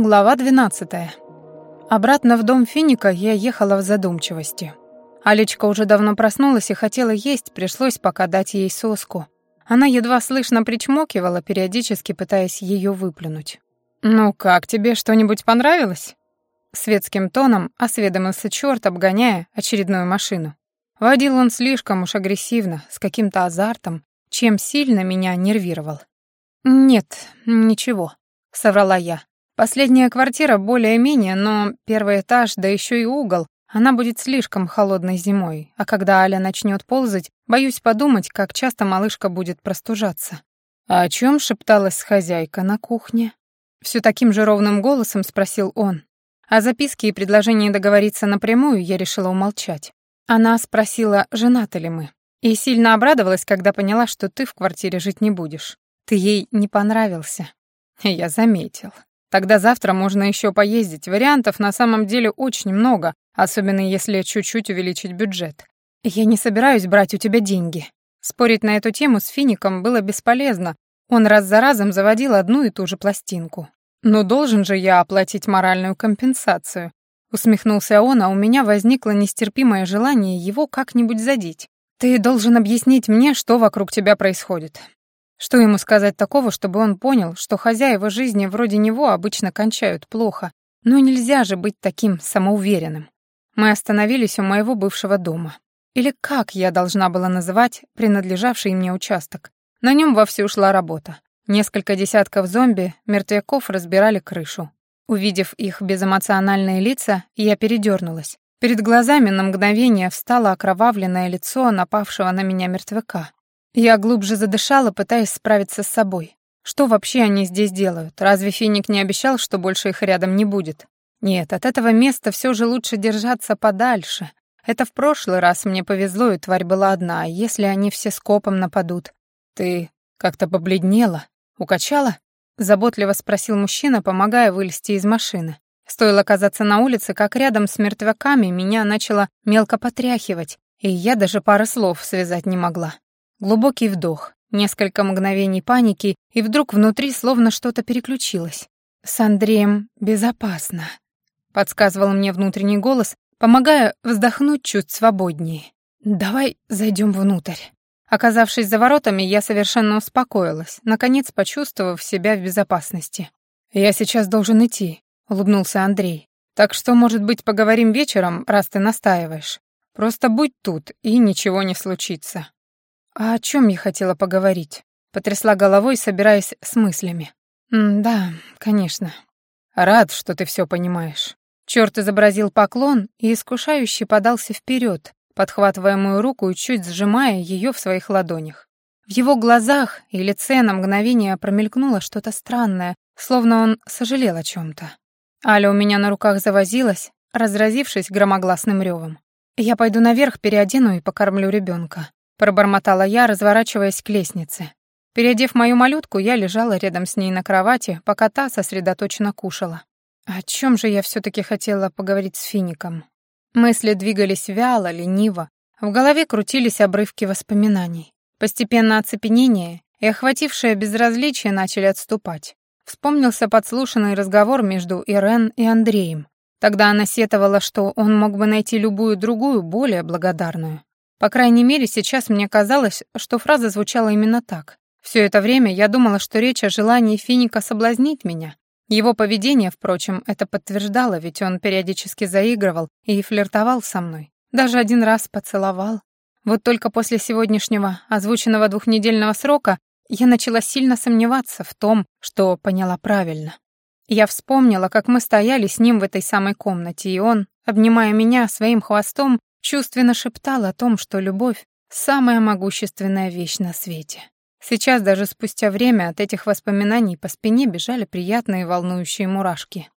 Глава 12. Обратно в дом Финика я ехала в задумчивости. Алечка уже давно проснулась и хотела есть, пришлось пока дать ей соску. Она едва слышно причмокивала, периодически пытаясь ее выплюнуть. «Ну как, тебе что-нибудь понравилось?» Светским тоном осведомился черт, обгоняя очередную машину. Водил он слишком уж агрессивно, с каким-то азартом, чем сильно меня нервировал. «Нет, ничего», — соврала я. Последняя квартира более-менее, но первый этаж, да еще и угол, она будет слишком холодной зимой, а когда Аля начнет ползать, боюсь подумать, как часто малышка будет простужаться. А о чем шепталась хозяйка на кухне? Все таким же ровным голосом спросил он. О записке и предложении договориться напрямую я решила умолчать. Она спросила, женаты ли мы, и сильно обрадовалась, когда поняла, что ты в квартире жить не будешь. Ты ей не понравился. Я заметил. Тогда завтра можно еще поездить. Вариантов на самом деле очень много, особенно если чуть-чуть увеличить бюджет. Я не собираюсь брать у тебя деньги. Спорить на эту тему с Фиником было бесполезно. Он раз за разом заводил одну и ту же пластинку. Но должен же я оплатить моральную компенсацию. Усмехнулся он, а у меня возникло нестерпимое желание его как-нибудь задеть. Ты должен объяснить мне, что вокруг тебя происходит. Что ему сказать такого, чтобы он понял, что хозяева жизни вроде него обычно кончают плохо, но нельзя же быть таким самоуверенным. Мы остановились у моего бывшего дома. Или как я должна была называть принадлежавший мне участок. На нем вовсю шла работа. Несколько десятков зомби, мертвяков разбирали крышу. Увидев их безэмоциональные лица, я передернулась. Перед глазами на мгновение встало окровавленное лицо напавшего на меня мертвяка. Я глубже задышала, пытаясь справиться с собой. Что вообще они здесь делают? Разве Финик не обещал, что больше их рядом не будет? Нет, от этого места все же лучше держаться подальше. Это в прошлый раз мне повезло, и тварь была одна, а если они все скопом нападут? Ты как-то побледнела? Укачала? Заботливо спросил мужчина, помогая вылезти из машины. Стоило оказаться на улице, как рядом с мертвяками меня начало мелко потряхивать, и я даже пары слов связать не могла. Глубокий вдох, несколько мгновений паники, и вдруг внутри словно что-то переключилось. «С Андреем безопасно», — подсказывал мне внутренний голос, помогая вздохнуть чуть свободнее. «Давай зайдем внутрь». Оказавшись за воротами, я совершенно успокоилась, наконец почувствовав себя в безопасности. «Я сейчас должен идти», — улыбнулся Андрей. «Так что, может быть, поговорим вечером, раз ты настаиваешь. Просто будь тут, и ничего не случится». «А о чем я хотела поговорить?» Потрясла головой, собираясь с мыслями. «Да, конечно. Рад, что ты все понимаешь». Черт изобразил поклон и искушающе подался вперед, подхватывая мою руку и чуть сжимая ее в своих ладонях. В его глазах и лице на мгновение промелькнуло что-то странное, словно он сожалел о чем-то. Аля у меня на руках завозилась, разразившись громогласным ревом. «Я пойду наверх, переодену и покормлю ребенка пробормотала я, разворачиваясь к лестнице. Переодев мою малютку, я лежала рядом с ней на кровати, пока та сосредоточенно кушала. О чем же я все таки хотела поговорить с Фиником? Мысли двигались вяло, лениво. В голове крутились обрывки воспоминаний. Постепенно оцепенение и охватившее безразличие начали отступать. Вспомнился подслушанный разговор между Ирен и Андреем. Тогда она сетовала, что он мог бы найти любую другую, более благодарную. По крайней мере, сейчас мне казалось, что фраза звучала именно так. Все это время я думала, что речь о желании Финика соблазнить меня. Его поведение, впрочем, это подтверждало, ведь он периодически заигрывал и флиртовал со мной. Даже один раз поцеловал. Вот только после сегодняшнего озвученного двухнедельного срока я начала сильно сомневаться в том, что поняла правильно. Я вспомнила, как мы стояли с ним в этой самой комнате, и он, обнимая меня своим хвостом, чувственно шептал о том, что любовь — самая могущественная вещь на свете. Сейчас, даже спустя время, от этих воспоминаний по спине бежали приятные волнующие мурашки.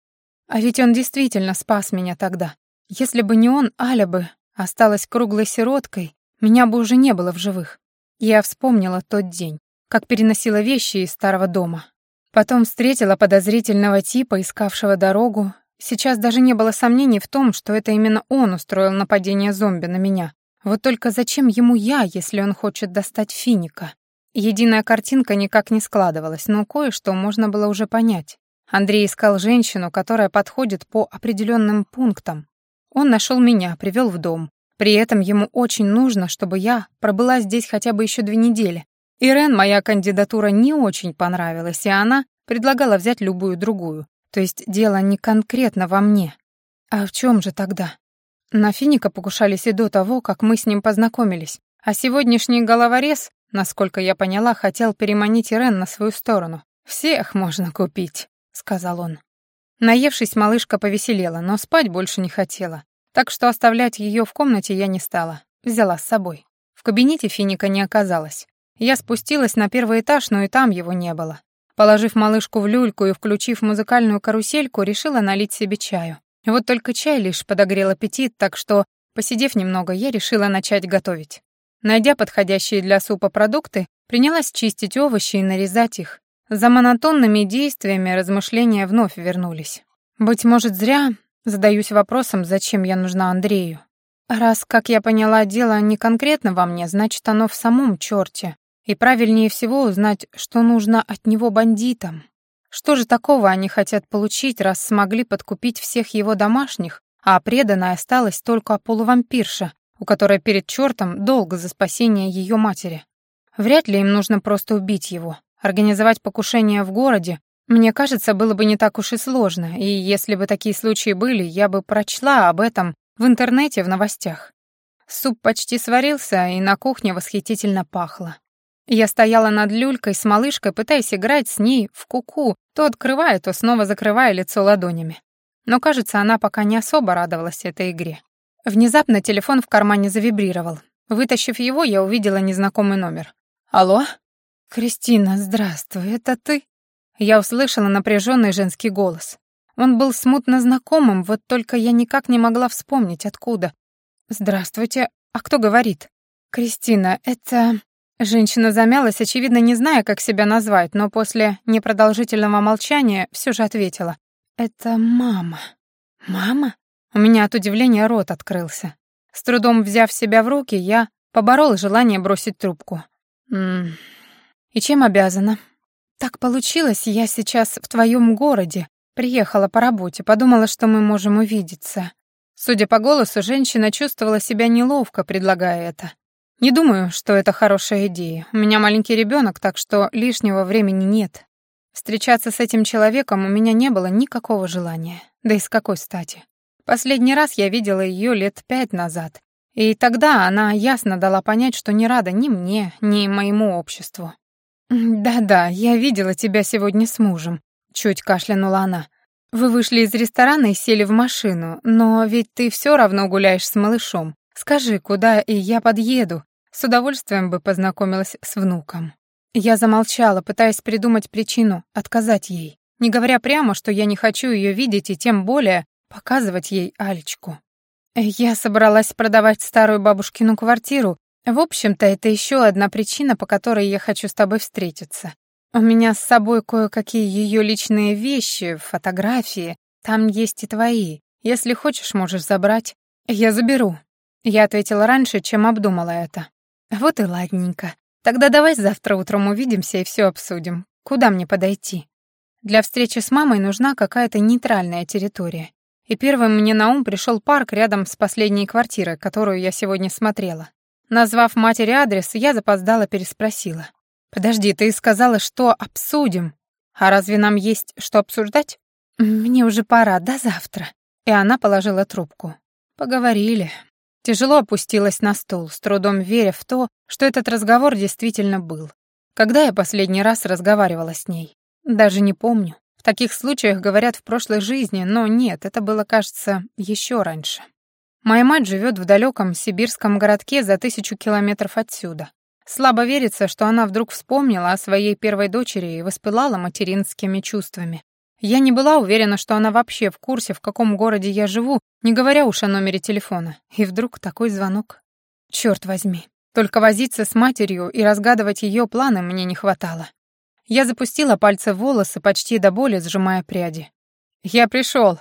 А ведь он действительно спас меня тогда. Если бы не он, Аля бы осталась круглой сироткой, меня бы уже не было в живых. Я вспомнила тот день, как переносила вещи из старого дома. Потом встретила подозрительного типа, искавшего дорогу, Сейчас даже не было сомнений в том, что это именно он устроил нападение зомби на меня. Вот только зачем ему я, если он хочет достать финика? Единая картинка никак не складывалась, но кое-что можно было уже понять. Андрей искал женщину, которая подходит по определенным пунктам. Он нашел меня, привел в дом. При этом ему очень нужно, чтобы я пробыла здесь хотя бы еще две недели. Ирен моя кандидатура не очень понравилась, и она предлагала взять любую другую. То есть дело не конкретно во мне. А в чем же тогда? На Финика покушались и до того, как мы с ним познакомились. А сегодняшний головорез, насколько я поняла, хотел переманить Ирен на свою сторону. «Всех можно купить», — сказал он. Наевшись, малышка повеселела, но спать больше не хотела. Так что оставлять ее в комнате я не стала. Взяла с собой. В кабинете Финика не оказалось. Я спустилась на первый этаж, но и там его не было. Положив малышку в люльку и включив музыкальную карусельку, решила налить себе чаю. Вот только чай лишь подогрел аппетит, так что, посидев немного, я решила начать готовить. Найдя подходящие для супа продукты, принялась чистить овощи и нарезать их. За монотонными действиями размышления вновь вернулись. Быть может, зря задаюсь вопросом, зачем я нужна Андрею. Раз, как я поняла, дело не конкретно во мне, значит, оно в самом чёрте. И правильнее всего узнать, что нужно от него бандитам. Что же такого они хотят получить, раз смогли подкупить всех его домашних, а преданная осталась только полувампирша, у которой перед чертом долг за спасение ее матери. Вряд ли им нужно просто убить его. Организовать покушение в городе, мне кажется, было бы не так уж и сложно, и если бы такие случаи были, я бы прочла об этом в интернете в новостях. Суп почти сварился, и на кухне восхитительно пахло. Я стояла над люлькой с малышкой, пытаясь играть с ней в куку, -ку, то открывая, то снова закрывая лицо ладонями. Но, кажется, она пока не особо радовалась этой игре. Внезапно телефон в кармане завибрировал. Вытащив его, я увидела незнакомый номер. «Алло?» «Кристина, здравствуй, это ты?» Я услышала напряженный женский голос. Он был смутно знакомым, вот только я никак не могла вспомнить, откуда. «Здравствуйте, а кто говорит?» «Кристина, это...» Женщина замялась, очевидно, не зная, как себя назвать, но после непродолжительного молчания все же ответила. «Это мама». «Мама?» У меня от удивления рот открылся. С трудом взяв себя в руки, я поборола желание бросить трубку. «М и чем обязана?» «Так получилось, я сейчас в твоем городе. Приехала по работе, подумала, что мы можем увидеться». Судя по голосу, женщина чувствовала себя неловко, предлагая это. «Не думаю, что это хорошая идея. У меня маленький ребенок, так что лишнего времени нет. Встречаться с этим человеком у меня не было никакого желания. Да и с какой стати? Последний раз я видела ее лет пять назад, и тогда она ясно дала понять, что не рада ни мне, ни моему обществу. «Да-да, я видела тебя сегодня с мужем», — чуть кашлянула она. «Вы вышли из ресторана и сели в машину, но ведь ты все равно гуляешь с малышом. Скажи, куда, и я подъеду. С удовольствием бы познакомилась с внуком». Я замолчала, пытаясь придумать причину отказать ей, не говоря прямо, что я не хочу ее видеть и тем более показывать ей Алечку. Я собралась продавать старую бабушкину квартиру, в общем-то, это еще одна причина, по которой я хочу с тобой встретиться. У меня с собой кое-какие ее личные вещи, фотографии. Там есть и твои. Если хочешь, можешь забрать. Я заберу. Я ответила раньше, чем обдумала это. Вот и ладненько. Тогда давай завтра утром увидимся и все обсудим. Куда мне подойти? Для встречи с мамой нужна какая-то нейтральная территория. И первым мне на ум пришел парк рядом с последней квартирой, которую я сегодня смотрела. Назвав матери адрес, я запоздала переспросила. «Подожди, ты сказала, что обсудим. А разве нам есть что обсуждать?» «Мне уже пора, до завтра». И она положила трубку. Поговорили. Тяжело опустилась на стул, с трудом веря в то, что этот разговор действительно был. Когда я последний раз разговаривала с ней? Даже не помню. В таких случаях говорят в прошлой жизни, но нет, это было, кажется, еще раньше. Моя мать живет в далеком сибирском городке за тысячу километров отсюда. Слабо верится, что она вдруг вспомнила о своей первой дочери и воспылала материнскими чувствами. Я не была уверена, что она вообще в курсе, в каком городе я живу, не говоря уж о номере телефона. И вдруг такой звонок. Черт возьми. Только возиться с матерью и разгадывать ее планы мне не хватало. Я запустила пальцы в волосы, почти до боли сжимая пряди. «Я пришел»,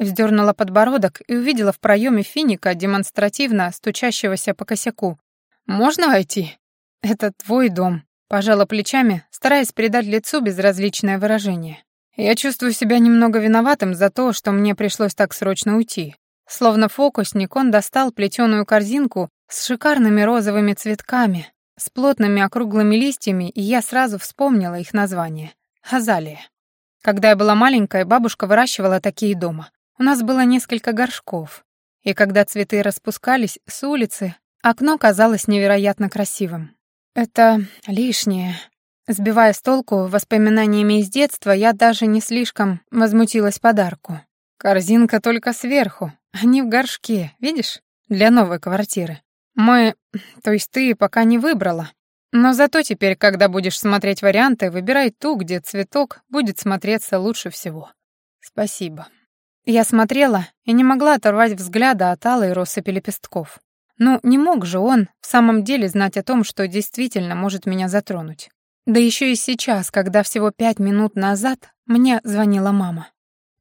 Вздернула подбородок и увидела в проеме финика, демонстративно стучащегося по косяку. «Можно войти?» «Это твой дом», — пожала плечами, стараясь придать лицу безразличное выражение. Я чувствую себя немного виноватым за то, что мне пришлось так срочно уйти. Словно фокусник, он достал плетеную корзинку с шикарными розовыми цветками, с плотными округлыми листьями, и я сразу вспомнила их название — азалия. Когда я была маленькая, бабушка выращивала такие дома. У нас было несколько горшков. И когда цветы распускались с улицы, окно казалось невероятно красивым. Это лишнее. Сбивая с толку воспоминаниями из детства, я даже не слишком возмутилась подарку. Корзинка только сверху, а не в горшке, видишь? Для новой квартиры. Мы, то есть ты, пока не выбрала. Но зато теперь, когда будешь смотреть варианты, выбирай ту, где цветок будет смотреться лучше всего. Спасибо. Я смотрела и не могла оторвать взгляда от алой россыпи лепестков. Ну, не мог же он в самом деле знать о том, что действительно может меня затронуть. Да еще и сейчас, когда всего пять минут назад мне звонила мама.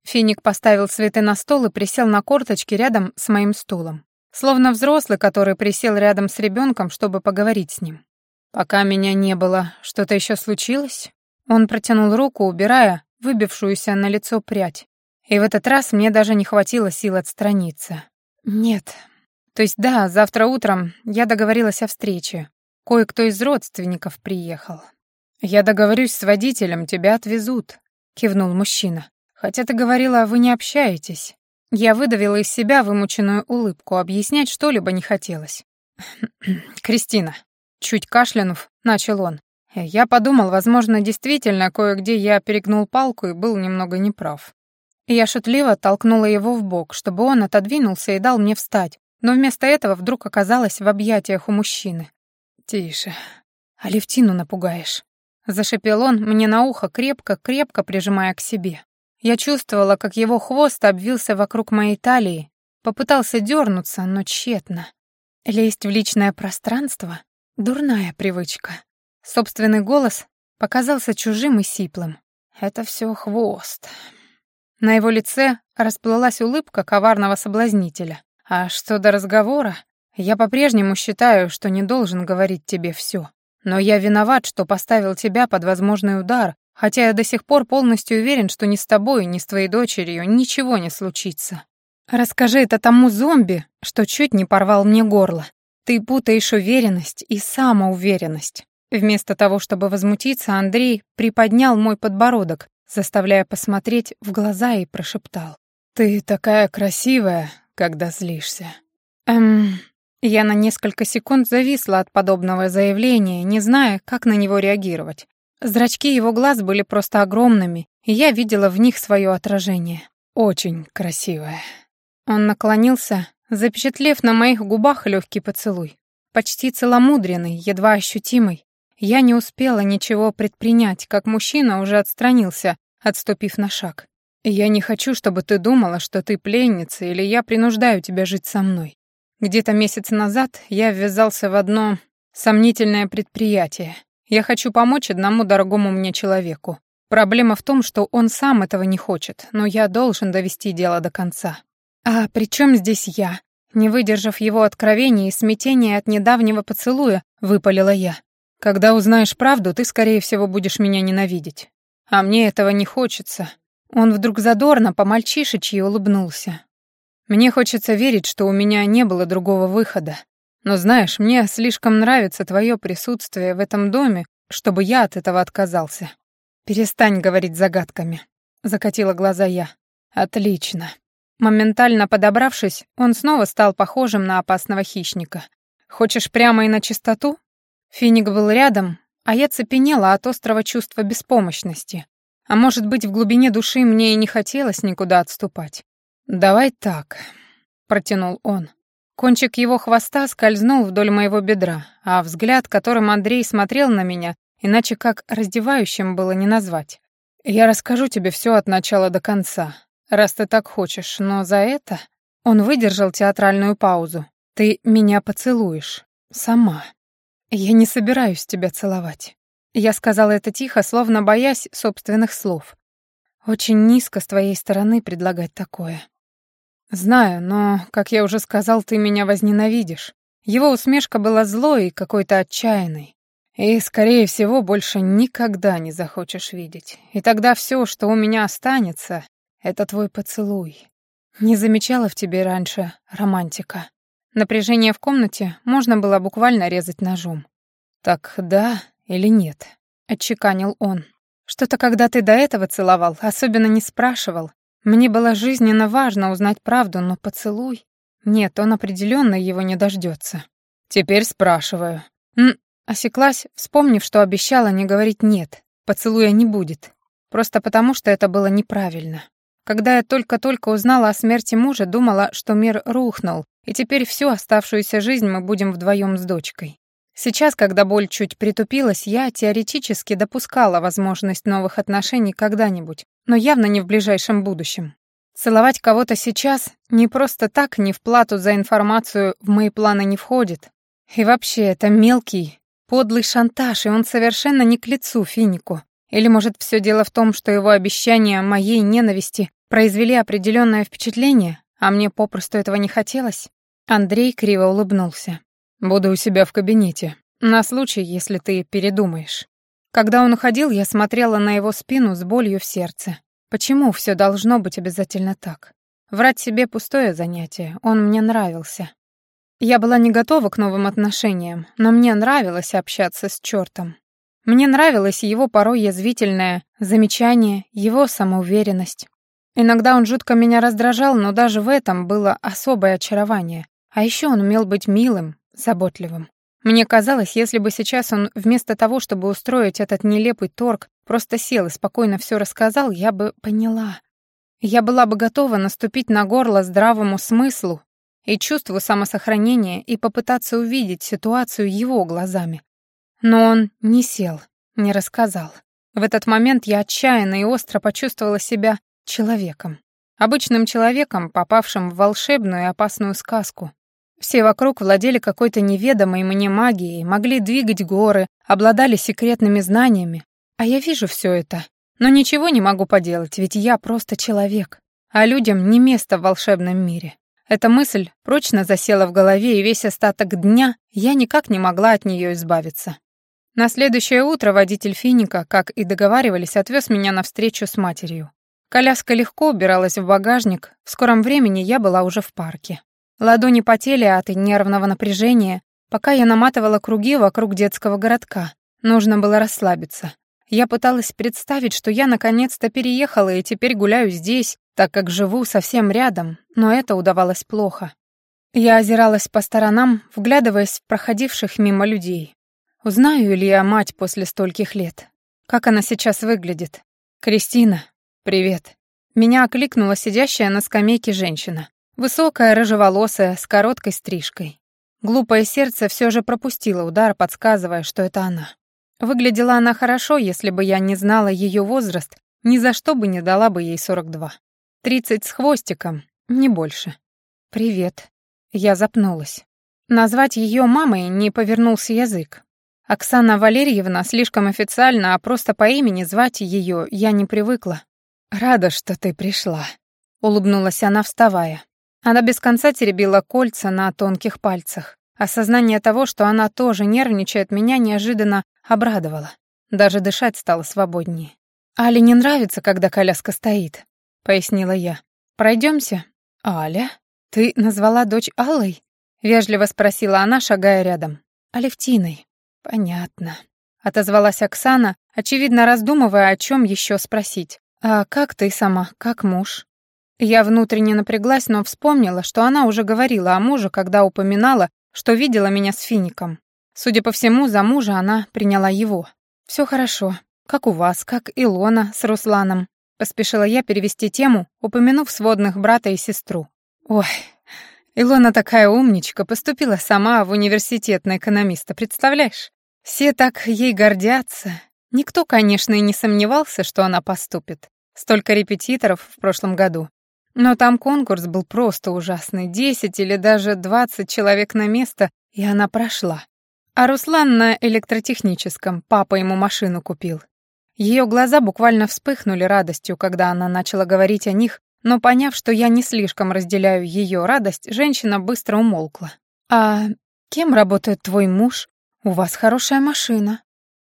Финик поставил цветы на стол и присел на корточки рядом с моим стулом. Словно взрослый, который присел рядом с ребенком, чтобы поговорить с ним. Пока меня не было, что-то еще случилось? Он протянул руку, убирая выбившуюся на лицо прядь. И в этот раз мне даже не хватило сил отстраниться. Нет. То есть да, завтра утром я договорилась о встрече. Кое-кто из родственников приехал. «Я договорюсь с водителем, тебя отвезут», — кивнул мужчина. «Хотя ты говорила, вы не общаетесь». Я выдавила из себя вымученную улыбку, объяснять что-либо не хотелось. «Кристина», — чуть кашлянув, начал он. Я подумал, возможно, действительно, кое-где я перегнул палку и был немного неправ. Я шутливо толкнула его в бок, чтобы он отодвинулся и дал мне встать, но вместо этого вдруг оказалась в объятиях у мужчины. «Тише. Алевтину напугаешь». Зашипел он мне на ухо, крепко-крепко прижимая к себе. Я чувствовала, как его хвост обвился вокруг моей талии, попытался дернуться, но тщетно. Лезть в личное пространство — дурная привычка. Собственный голос показался чужим и сиплым. Это все хвост. На его лице расплылась улыбка коварного соблазнителя. А что до разговора, я по-прежнему считаю, что не должен говорить тебе все. Но я виноват, что поставил тебя под возможный удар, хотя я до сих пор полностью уверен, что ни с тобой, ни с твоей дочерью ничего не случится. Расскажи это тому зомби, что чуть не порвал мне горло. Ты путаешь уверенность и самоуверенность. Вместо того, чтобы возмутиться, Андрей приподнял мой подбородок, заставляя посмотреть в глаза и прошептал. «Ты такая красивая, когда злишься». Эм, я на несколько секунд зависла от подобного заявления, не зная, как на него реагировать. Зрачки его глаз были просто огромными, и я видела в них свое отражение. Очень красивое. Он наклонился, запечатлев на моих губах легкий поцелуй. Почти целомудренный, едва ощутимый. Я не успела ничего предпринять, как мужчина уже отстранился, отступив на шаг. «Я не хочу, чтобы ты думала, что ты пленница, или я принуждаю тебя жить со мной. Где-то месяц назад я ввязался в одно сомнительное предприятие. Я хочу помочь одному дорогому мне человеку. Проблема в том, что он сам этого не хочет, но я должен довести дело до конца. А при чем здесь я? Не выдержав его откровения и смятения от недавнего поцелуя, выпалила я. Когда узнаешь правду, ты, скорее всего, будешь меня ненавидеть. А мне этого не хочется. Он вдруг задорно, по-мальчишечьи улыбнулся. Мне хочется верить, что у меня не было другого выхода. Но знаешь, мне слишком нравится твое присутствие в этом доме, чтобы я от этого отказался. Перестань говорить загадками. Закатила глаза я. Отлично. Моментально подобравшись, он снова стал похожим на опасного хищника. Хочешь прямо и на чистоту? Финик был рядом, а я цепенела от острого чувства беспомощности. А может быть, в глубине души мне и не хотелось никуда отступать. «Давай так», — протянул он. Кончик его хвоста скользнул вдоль моего бедра, а взгляд, которым Андрей смотрел на меня, иначе как раздевающим было не назвать. «Я расскажу тебе все от начала до конца, раз ты так хочешь, но за это...» Он выдержал театральную паузу. «Ты меня поцелуешь. Сама. Я не собираюсь тебя целовать». Я сказала это тихо, словно боясь собственных слов. «Очень низко с твоей стороны предлагать такое». «Знаю, но, как я уже сказал, ты меня возненавидишь». Его усмешка была злой и какой-то отчаянной. И, скорее всего, больше никогда не захочешь видеть. И тогда все, что у меня останется, это твой поцелуй. Не замечала в тебе раньше романтика. Напряжение в комнате можно было буквально резать ножом. «Так да или нет?» — отчеканил он. «Что-то когда ты до этого целовал, особенно не спрашивал. Мне было жизненно важно узнать правду, но поцелуй... Нет, он определенно его не дождется. Теперь спрашиваю. М осеклась, вспомнив, что обещала не говорить «нет», поцелуя не будет. Просто потому, что это было неправильно. Когда я только-только узнала о смерти мужа, думала, что мир рухнул, и теперь всю оставшуюся жизнь мы будем вдвоем с дочкой. Сейчас, когда боль чуть притупилась, я теоретически допускала возможность новых отношений когда-нибудь, но явно не в ближайшем будущем. Целовать кого-то сейчас не просто так, не в плату за информацию в мои планы не входит. И вообще, это мелкий, подлый шантаж, и он совершенно не к лицу Финику. Или, может, все дело в том, что его обещания моей ненависти произвели определенное впечатление, а мне попросту этого не хотелось? Андрей криво улыбнулся. «Буду у себя в кабинете, на случай, если ты передумаешь». Когда он уходил, я смотрела на его спину с болью в сердце. Почему все должно быть обязательно так? Врать себе пустое занятие, он мне нравился. Я была не готова к новым отношениям, но мне нравилось общаться с чертом. Мне нравилось его порой язвительное замечание, его самоуверенность. Иногда он жутко меня раздражал, но даже в этом было особое очарование. А еще он умел быть милым, заботливым. Мне казалось, если бы сейчас он вместо того, чтобы устроить этот нелепый торг, просто сел и спокойно все рассказал, я бы поняла. Я была бы готова наступить на горло здравому смыслу и чувству самосохранения и попытаться увидеть ситуацию его глазами. Но он не сел, не рассказал. В этот момент я отчаянно и остро почувствовала себя человеком. Обычным человеком, попавшим в волшебную и опасную сказку. Все вокруг владели какой-то неведомой мне магией, могли двигать горы, обладали секретными знаниями. А я вижу все это, но ничего не могу поделать, ведь я просто человек, а людям не место в волшебном мире. Эта мысль прочно засела в голове, и весь остаток дня я никак не могла от нее избавиться. На следующее утро водитель Финика, как и договаривались, отвез меня на встречу с матерью. Коляска легко убиралась в багажник, в скором времени я была уже в парке. Ладони потели от нервного напряжения, пока я наматывала круги вокруг детского городка. Нужно было расслабиться. Я пыталась представить, что я наконец-то переехала и теперь гуляю здесь, так как живу совсем рядом, но это удавалось плохо. Я озиралась по сторонам, вглядываясь в проходивших мимо людей. Узнаю ли я мать после стольких лет? Как она сейчас выглядит? Кристина, «Привет». Меня окликнула сидящая на скамейке женщина. Высокая, рыжеволосая, с короткой стрижкой. Глупое сердце все же пропустило удар, подсказывая, что это она. Выглядела она хорошо, если бы я не знала ее возраст, ни за что бы не дала бы ей 42. Тридцать с хвостиком, не больше. «Привет». Я запнулась. Назвать ее мамой не повернулся язык. Оксана Валерьевна слишком официально, а просто по имени звать ее я не привыкла. «Рада, что ты пришла», — улыбнулась она, вставая. Она без конца теребила кольца на тонких пальцах. Осознание того, что она тоже нервничает, меня неожиданно обрадовало. Даже дышать стало свободнее. «Але не нравится, когда коляска стоит», — пояснила я. Пройдемся. «Аля? Ты назвала дочь Аллой?» — вежливо спросила она, шагая рядом. «Алевтиной». «Понятно», — отозвалась Оксана, очевидно раздумывая, о чем еще спросить. «А как ты сама, как муж?» Я внутренне напряглась, но вспомнила, что она уже говорила о муже, когда упоминала, что видела меня с Фиником. Судя по всему, за мужа она приняла его. «Все хорошо. Как у вас, как Илона с Русланом?» Поспешила я перевести тему, упомянув сводных брата и сестру. «Ой, Илона такая умничка, поступила сама в университет на экономиста, представляешь? Все так ей гордятся, Никто, конечно, и не сомневался, что она поступит. Столько репетиторов в прошлом году. Но там конкурс был просто ужасный. Десять или даже двадцать человек на место, и она прошла. А Руслан на электротехническом, папа ему машину купил. Ее глаза буквально вспыхнули радостью, когда она начала говорить о них, но поняв, что я не слишком разделяю ее радость, женщина быстро умолкла. «А кем работает твой муж? У вас хорошая машина».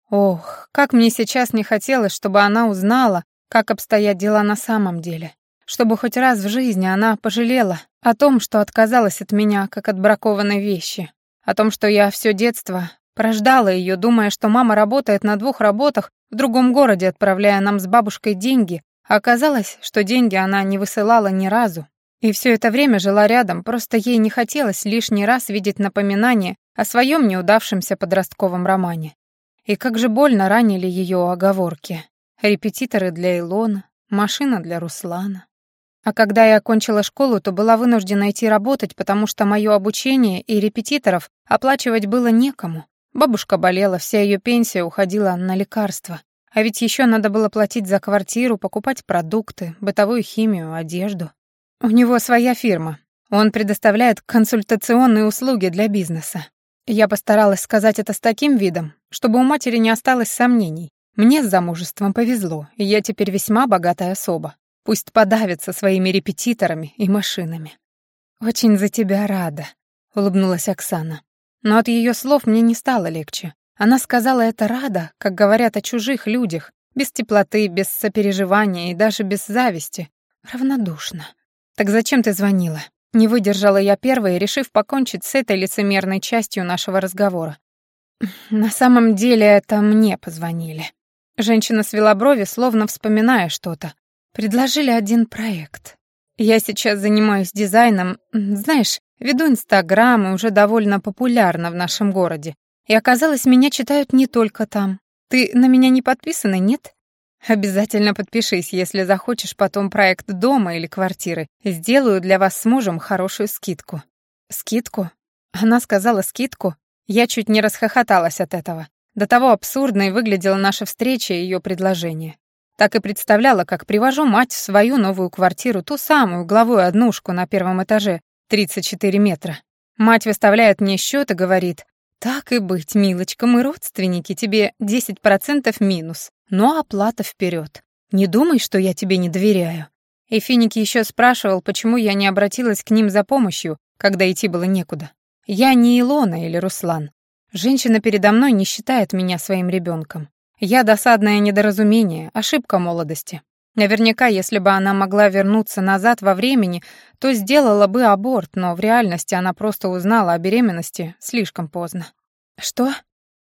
Ох, как мне сейчас не хотелось, чтобы она узнала, как обстоят дела на самом деле. Чтобы хоть раз в жизни она пожалела о том, что отказалась от меня, как от бракованной вещи. О том, что я все детство прождала ее, думая, что мама работает на двух работах в другом городе, отправляя нам с бабушкой деньги, а оказалось, что деньги она не высылала ни разу. И все это время жила рядом, просто ей не хотелось лишний раз видеть напоминание о своем неудавшемся подростковом романе. И как же больно ранили ее оговорки. Репетиторы для Илона, машина для Руслана. А когда я окончила школу, то была вынуждена идти работать, потому что мое обучение и репетиторов оплачивать было некому. Бабушка болела, вся ее пенсия уходила на лекарства. А ведь еще надо было платить за квартиру, покупать продукты, бытовую химию, одежду. У него своя фирма. Он предоставляет консультационные услуги для бизнеса. Я постаралась сказать это с таким видом, чтобы у матери не осталось сомнений. Мне с замужеством повезло, и я теперь весьма богатая особа. Пусть подавится своими репетиторами и машинами. «Очень за тебя рада», — улыбнулась Оксана. Но от ее слов мне не стало легче. Она сказала это рада, как говорят о чужих людях, без теплоты, без сопереживания и даже без зависти. Равнодушно. «Так зачем ты звонила?» Не выдержала я первой, решив покончить с этой лицемерной частью нашего разговора. На самом деле это мне позвонили. Женщина свела брови, словно вспоминая что-то. Предложили один проект. Я сейчас занимаюсь дизайном, знаешь, веду Инстаграм и уже довольно популярна в нашем городе. И оказалось, меня читают не только там. Ты на меня не подписана, нет? Обязательно подпишись, если захочешь потом проект дома или квартиры. Сделаю для вас с мужем хорошую скидку. Скидку? Она сказала скидку. Я чуть не расхохоталась от этого. До того абсурдной выглядела наша встреча и ее предложение. Так и представляла, как привожу мать в свою новую квартиру, ту самую угловую однушку на первом этаже, 34 метра. Мать выставляет мне счет и говорит, «Так и быть, милочка, мы родственники, тебе 10% минус, но оплата вперед. Не думай, что я тебе не доверяю». И Финик еще спрашивал, почему я не обратилась к ним за помощью, когда идти было некуда. Я не Илона или Руслан. Женщина передо мной не считает меня своим ребенком. Я досадное недоразумение, ошибка молодости. Наверняка, если бы она могла вернуться назад во времени, то сделала бы аборт, но в реальности она просто узнала о беременности слишком поздно. «Что?»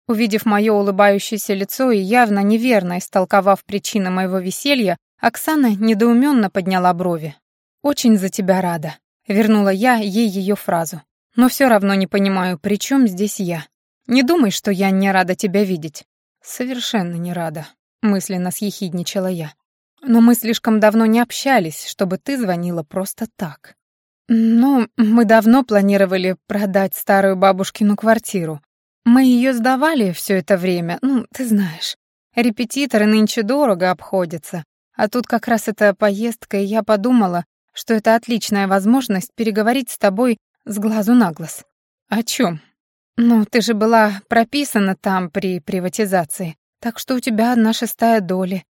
Увидев мое улыбающееся лицо и явно неверно истолковав причины моего веселья, Оксана недоуменно подняла брови. «Очень за тебя рада», — вернула я ей ее фразу. «Но все равно не понимаю, при чем здесь я? Не думай, что я не рада тебя видеть». «Совершенно не рада», — мысленно съехидничала я. Но мы слишком давно не общались, чтобы ты звонила просто так. Ну, мы давно планировали продать старую бабушкину квартиру. Мы ее сдавали все это время, ну, ты знаешь. Репетиторы нынче дорого обходятся. А тут как раз эта поездка, и я подумала, что это отличная возможность переговорить с тобой с глазу на глаз. О чем? Ну, ты же была прописана там при приватизации, так что у тебя одна шестая доля.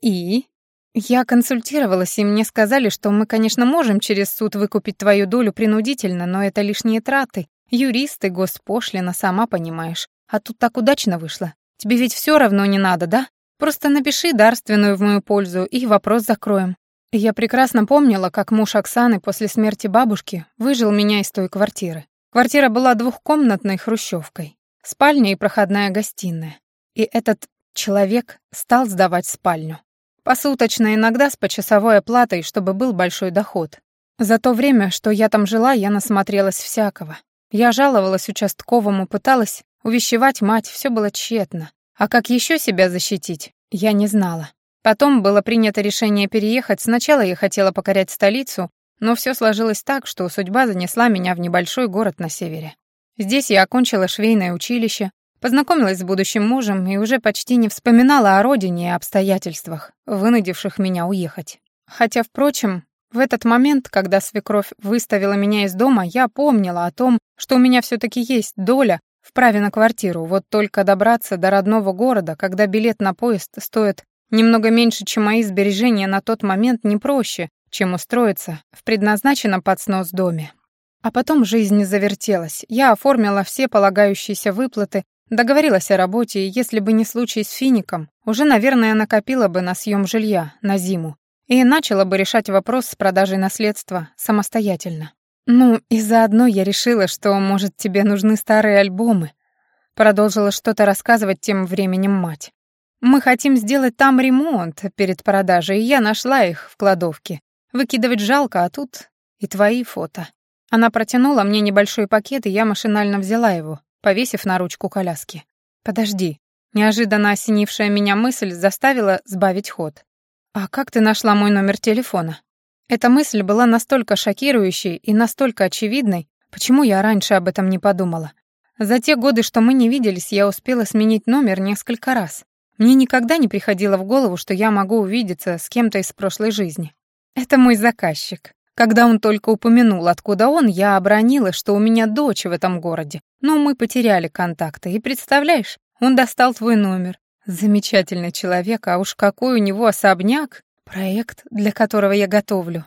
И? «Я консультировалась, и мне сказали, что мы, конечно, можем через суд выкупить твою долю принудительно, но это лишние траты. Юристы, госпошлина, сама понимаешь. А тут так удачно вышло. Тебе ведь все равно не надо, да? Просто напиши дарственную в мою пользу, и вопрос закроем». Я прекрасно помнила, как муж Оксаны после смерти бабушки выжил меня из той квартиры. Квартира была двухкомнатной хрущевкой. Спальня и проходная гостиная. И этот человек стал сдавать спальню. Посуточно, иногда с почасовой оплатой, чтобы был большой доход. За то время, что я там жила, я насмотрелась всякого. Я жаловалась участковому, пыталась увещевать мать, все было тщетно. А как еще себя защитить, я не знала. Потом было принято решение переехать. Сначала я хотела покорять столицу, но все сложилось так, что судьба занесла меня в небольшой город на севере. Здесь я окончила швейное училище, Познакомилась с будущим мужем и уже почти не вспоминала о родине и обстоятельствах, вынудивших меня уехать. Хотя, впрочем, в этот момент, когда свекровь выставила меня из дома, я помнила о том, что у меня все таки есть доля в праве на квартиру, вот только добраться до родного города, когда билет на поезд стоит немного меньше, чем мои сбережения на тот момент, не проще, чем устроиться в предназначенном под снос доме. А потом жизнь завертелась. Я оформила все полагающиеся выплаты, Договорилась о работе, и если бы не случай с фиником, уже, наверное, накопила бы на съем жилья на зиму и начала бы решать вопрос с продажей наследства самостоятельно. «Ну, и заодно я решила, что, может, тебе нужны старые альбомы», продолжила что-то рассказывать тем временем мать. «Мы хотим сделать там ремонт перед продажей, и я нашла их в кладовке. Выкидывать жалко, а тут и твои фото». Она протянула мне небольшой пакет, и я машинально взяла его, повесив на ручку коляски. «Подожди». Неожиданно осенившая меня мысль заставила сбавить ход. «А как ты нашла мой номер телефона?» Эта мысль была настолько шокирующей и настолько очевидной, почему я раньше об этом не подумала. За те годы, что мы не виделись, я успела сменить номер несколько раз. Мне никогда не приходило в голову, что я могу увидеться с кем-то из прошлой жизни. Это мой заказчик. Когда он только упомянул, откуда он, я обронила, что у меня дочь в этом городе. Но мы потеряли контакты, и представляешь, он достал твой номер. Замечательный человек, а уж какой у него особняк, проект, для которого я готовлю.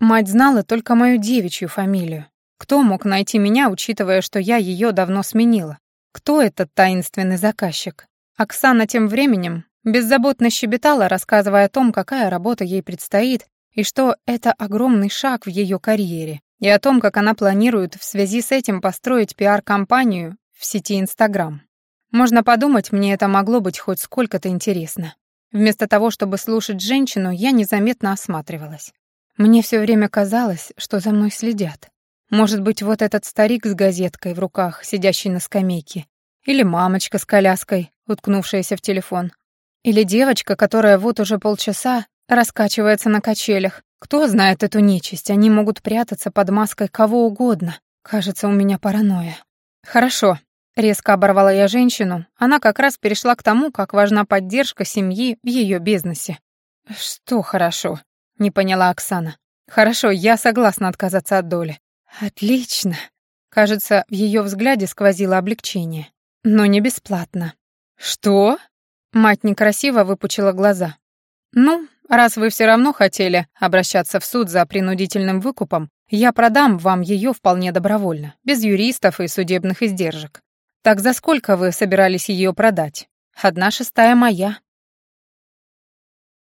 Мать знала только мою девичью фамилию. Кто мог найти меня, учитывая, что я ее давно сменила? Кто этот таинственный заказчик? Оксана тем временем беззаботно щебетала, рассказывая о том, какая работа ей предстоит, и что это огромный шаг в ее карьере, и о том, как она планирует в связи с этим построить пиар-компанию в сети Инстаграм. Можно подумать, мне это могло быть хоть сколько-то интересно. Вместо того, чтобы слушать женщину, я незаметно осматривалась. Мне все время казалось, что за мной следят. Может быть, вот этот старик с газеткой в руках, сидящий на скамейке, или мамочка с коляской, уткнувшаяся в телефон, или девочка, которая вот уже полчаса раскачивается на качелях. Кто знает эту нечисть, они могут прятаться под маской кого угодно. Кажется, у меня паранойя. Хорошо. Резко оборвала я женщину. Она как раз перешла к тому, как важна поддержка семьи в ее бизнесе. Что хорошо? Не поняла Оксана. Хорошо, я согласна отказаться от доли. Отлично. Кажется, в ее взгляде сквозило облегчение. Но не бесплатно. Что? Мать некрасиво выпучила глаза. Ну, Раз вы все равно хотели обращаться в суд за принудительным выкупом, я продам вам ее вполне добровольно, без юристов и судебных издержек. Так за сколько вы собирались ее продать? Одна шестая моя.